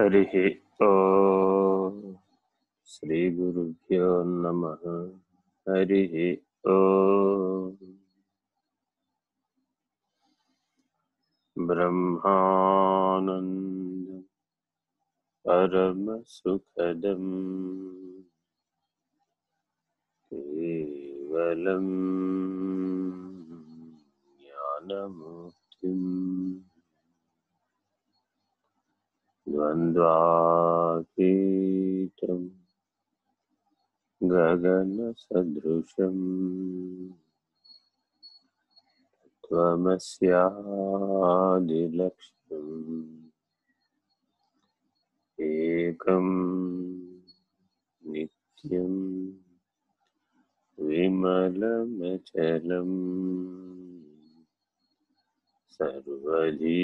हरिः ओ श्रीगुरुभ्यो नमः। हरिः ओ ब्रह्मानन्द परमसुखदम्। केवलम् ज्ञानमुक्तिम् द्वन्द्वातीतं गगनसदृशम् त्वमस्यादिलक्ष्यम् एकं नित्यं विमलमचलम् सर्वधी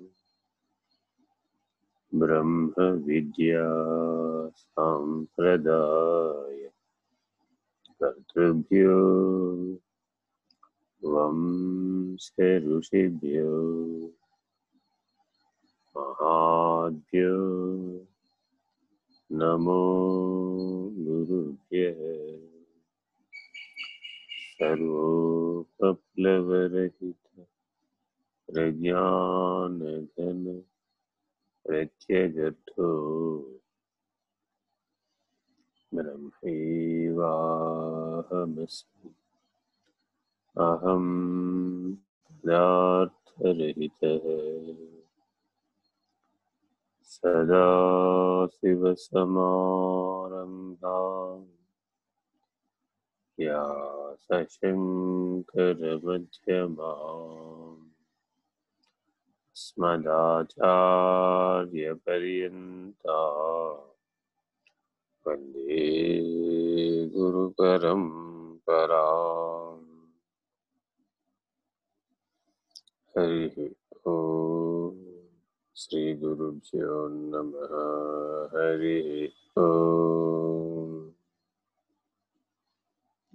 ब्रह्मविद्या साम्प्रदाय कर्तृभ्यो वंशे ऋषिभ्यो महाभ्यो नमो गुरुभ्यः सर्वोपप्लवरहित प्रज्ञानघन प्रत्यगर्थो ब्रह्मैवाहमस्मि अहं पदार्थरहितः। सदाशिवसमारम्भा या सशङ्करमध्यमाम् अस्मदाचार्यपर्यन्ता वंदे गुरुपरम्परा। हरिः ओ श्रीगुरुभ्यो नमः। हरिः ओ।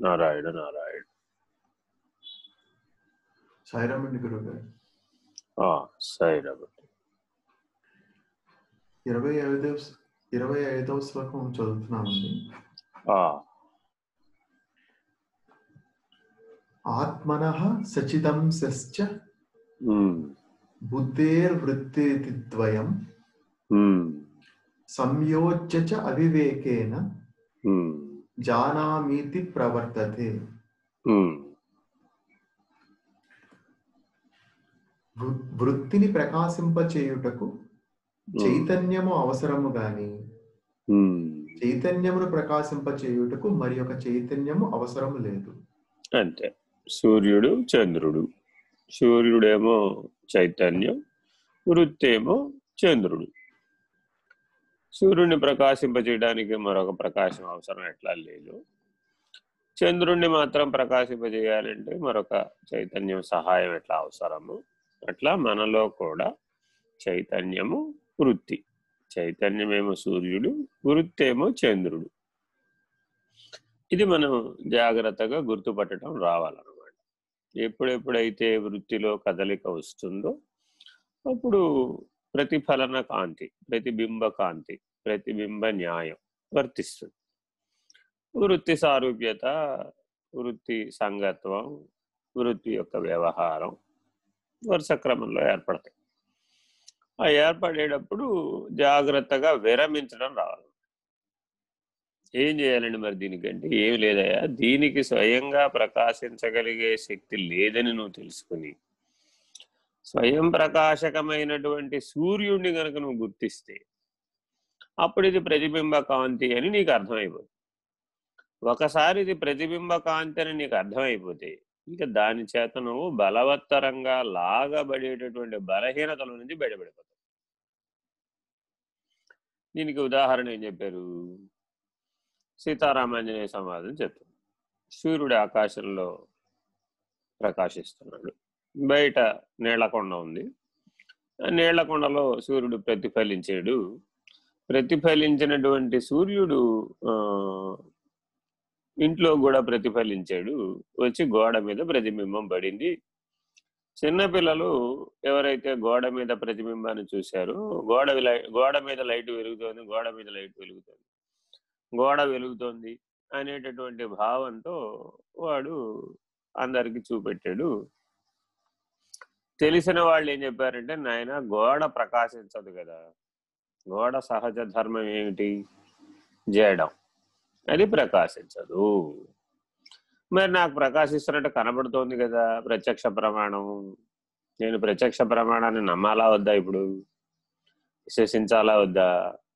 नारायण नारायण। सायराम गुरुदेव సైరామ్ ఇరవై ఐదవ ఇరవై ఐదవ శ్లోకం చదువుతున్నామండి. ఆత్మన సచిదంశ్చ ఉమ్, బుద్ధేర్వృత్తిద్వయం ఉమ్, సంయోజ్య చ అవివేకేన జానామీతి ప్రవర్తతే. వృత్తిని ప్రకాశింపచేయుటకు చైతన్యము అవసరము గాని. చైతన్యమును ప్రకాశింపచేయుటకు మరి ఒక చైతన్యము అవసరము లేదు. అంతే. సూర్యుడు చంద్రుడు. సూర్యుడేమో చైతన్యం వృత్తేమో చంద్రుడు. సూర్యుడిని ప్రకాశింపజేయడానికి మరొక ప్రకాశం అవసరం ఎట్లా లేదు. చంద్రుణ్ణి మాత్రం ప్రకాశింపజేయాలంటే మరొక చైతన్యం సహాయం ఎట్లా అవసరము? అట్లా మనలో కూడా చైతన్యము వృత్తి. చైతన్యమేమో సూర్యుడు వృత్తేమో చంద్రుడు. ఇది మనం జాగ్రత్తగా గుర్తుపట్టడం రావాలన్నమాట. ఎప్పుడెప్పుడైతే వృత్తిలో కదలిక వస్తుందో అప్పుడు ప్రతిఫలన కాంతి ప్రతిబింబ కాంతి ప్రతిబింబ న్యాయం వర్తిస్తుంది. వృత్తి సారూప్యత వృత్తి సంగత్వం వృత్తి యొక్క వ్యవహారం వరుస క్రమంలో ఏర్పడతాయి. ఆ ఏర్పడేటప్పుడు జాగ్రత్తగా విరమించడం రావాలి. ఏం చేయాలండి మరి దీనికంటే? ఏం లేదయా దీనికి స్వయంగా ప్రకాశించగలిగే శక్తి లేదని నువ్వు తెలుసుకుని స్వయం ప్రకాశకమైనటువంటి సూర్యుడిని కనుక నువ్వు గుర్తిస్తే అప్పుడు ఇది ప్రతిబింబ కాంతి అని నీకు అర్థమైపోతుంది. ఒకసారి ఇది ప్రతిబింబ కాంతి అని నీకు అర్థమైపోతే ఇంకా దాని చేత నువ్వు బలవత్తరంగా లాగబడేటటువంటి బలహీనతల నుంచి బయటపడిపోతావు. దీనికి ఉదాహరణ ఏం చెప్పారు? సీతారామాంజనేయ సమాధం చెప్తుంది సూర్యుడు ఆకాశంలో ప్రకాశిస్తున్నాడు. బయట నీళ్ళకొండ ఉంది. ఆ నీళ్ళకొండలో సూర్యుడు ప్రతిఫలించాడు. ప్రతిఫలించినటువంటి సూర్యుడు ఆ, ఇంట్లో కూడా ప్రతిఫలించాడు. వచ్చి గోడ మీద ప్రతిబింబం పడింది. చిన్నపిల్లలు ఎవరైతే గోడ మీద ప్రతిబింబాన్ని చూశారో గోడ గోడ మీద లైట్ వెలుగుతోంది గోడ మీద లైట్ వెలుగుతోంది. గోడ వెలుగుతోంది అనేటటువంటి భావంతో వాడు అందరికి చూపెట్టాడు. తెలిసిన వాళ్ళు ఏం చెప్పారంటే నాయన గోడ ప్రకాశించదు కదా. గోడ సహజ ధర్మం ఏమిటి? చేయడం అది ప్రకాశించదు. మరి నాకు ప్రకాశిస్తున్నట్టు కనబడుతోంది కదా ప్రత్యక్ష ప్రమాణం. నేను ప్రత్యక్ష ప్రమాణాన్ని నమ్మాలా వద్దా ఇప్పుడు? విశ్వసించాలా వద్దా?